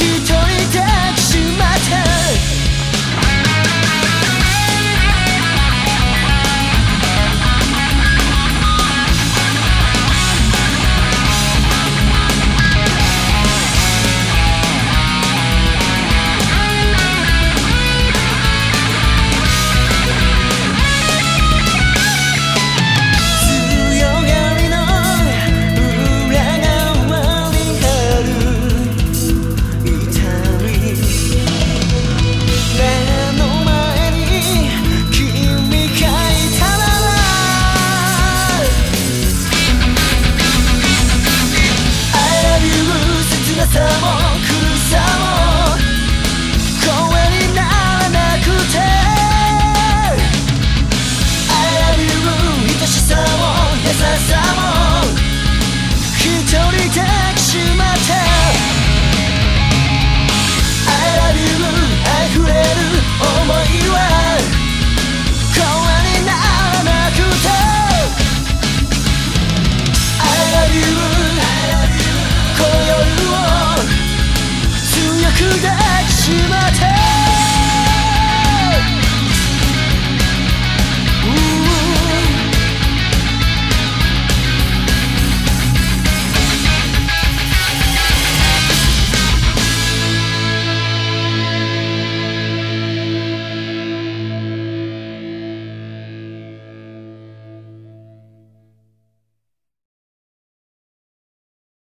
you told Come on. 下しまって